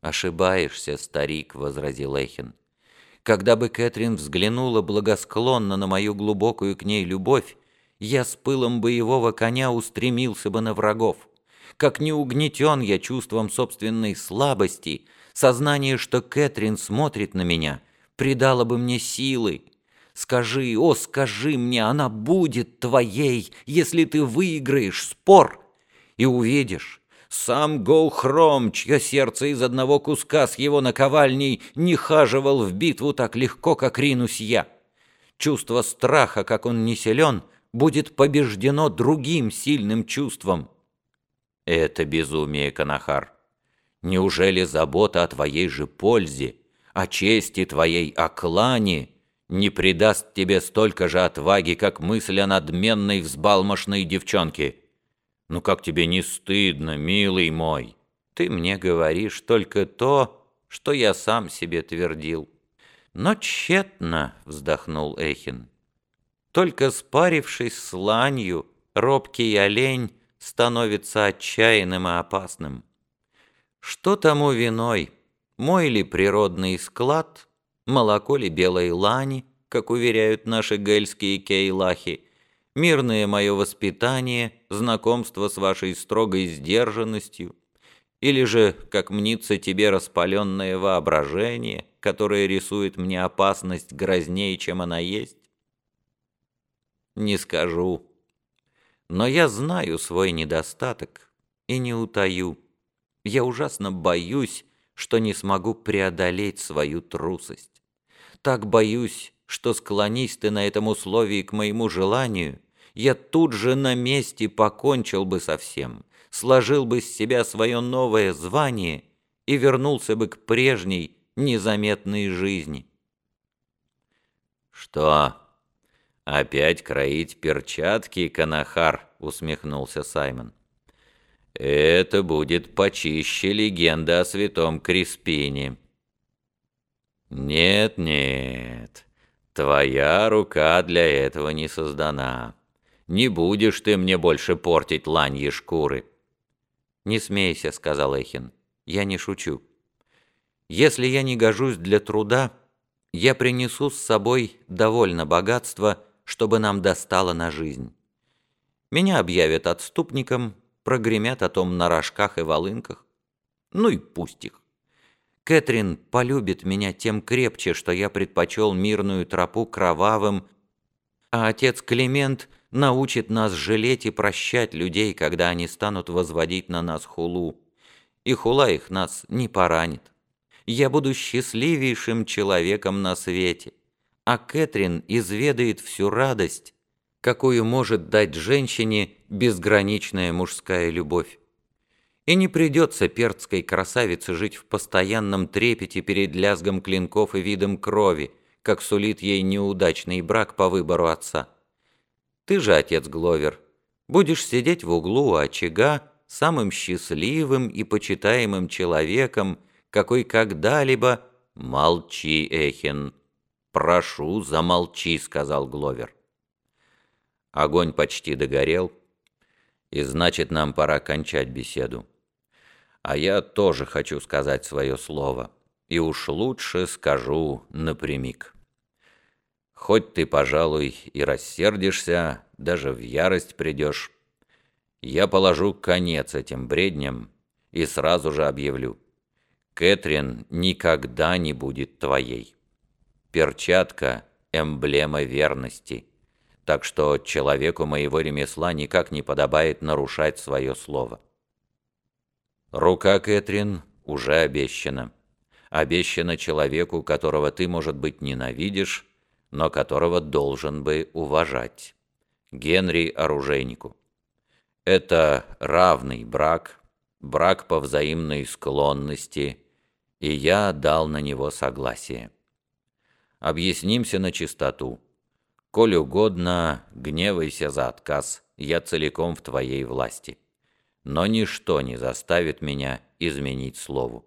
«Ошибаешься, старик», — возразил Эхин. «Когда бы Кэтрин взглянула благосклонно на мою глубокую к ней любовь, я с пылом боевого коня устремился бы на врагов. Как не угнетен я чувством собственной слабости, сознание, что Кэтрин смотрит на меня, придало бы мне силы. Скажи, о, скажи мне, она будет твоей, если ты выиграешь спор, и увидишь, сам Гоухром, чье сердце из одного куска с его наковальней не хаживал в битву так легко, как ринусь я. Чувство страха, как он не силен, будет побеждено другим сильным чувством. Это безумие, Канахар. Неужели забота о твоей же пользе, о чести твоей, о клане не придаст тебе столько же отваги, как мысль о надменной взбалмошной девчонке? Ну как тебе не стыдно, милый мой? Ты мне говоришь только то, что я сам себе твердил. Но тщетно, вздохнул Эхин. Только спарившись с ланью, робкий олень становится отчаянным и опасным. Что тому виной? Мой ли природный склад, молоко ли белой лани, как уверяют наши гельские кейлахи, мирное мое воспитание, знакомство с вашей строгой сдержанностью, или же, как мнится тебе, распаленное воображение, которое рисует мне опасность грознее, чем она есть? Не скажу. Но я знаю свой недостаток и не утаю. Я ужасно боюсь, что не смогу преодолеть свою трусость. Так боюсь, что склонись ты на этом условии к моему желанию, я тут же на месте покончил бы со всем, сложил бы с себя свое новое звание и вернулся бы к прежней незаметной жизни. «Что, опять кроить перчатки, Канахар?» — усмехнулся Саймон. «Это будет почище легенда о святом Криспине». «Нет-нет, твоя рука для этого не создана». Не будешь ты мне больше портить ланьи шкуры». «Не смейся», — сказал Эхин, — «я не шучу. Если я не гожусь для труда, я принесу с собой довольно богатства, чтобы нам достало на жизнь. Меня объявят отступником, прогремят о том на рожках и волынках. Ну и пусть их. Кэтрин полюбит меня тем крепче, что я предпочел мирную тропу кровавым, а отец Климент научит нас жалеть и прощать людей, когда они станут возводить на нас хулу. И хула их нас не поранит. Я буду счастливейшим человеком на свете, а Кэтрин изведает всю радость, какую может дать женщине безграничная мужская любовь. И не придется перцкой красавице жить в постоянном трепете перед лязгом клинков и видом крови, как сулит ей неудачный брак по выбору отца. Ты же, отец Гловер, будешь сидеть в углу у очага самым счастливым и почитаемым человеком, какой когда-либо... «Молчи, Эхин! Прошу, замолчи!» — сказал Гловер. Огонь почти догорел, и значит, нам пора кончать беседу. А я тоже хочу сказать свое слово, и уж лучше скажу напрямик. Хоть ты, пожалуй, и рассердишься, даже в ярость придешь, я положу конец этим бредням и сразу же объявлю. Кэтрин никогда не будет твоей. Перчатка — эмблема верности, так что человеку моего ремесла никак не подобает нарушать свое слово. Рука Кэтрин уже обещана. Обещана человеку, которого ты, может быть, ненавидишь, но которого должен бы уважать. Генри оружейнику. Это равный брак, брак по взаимной склонности, и я дал на него согласие. Объяснимся на чистоту. Коль угодно, гневайся за отказ, я целиком в твоей власти. Но ничто не заставит меня изменить слову.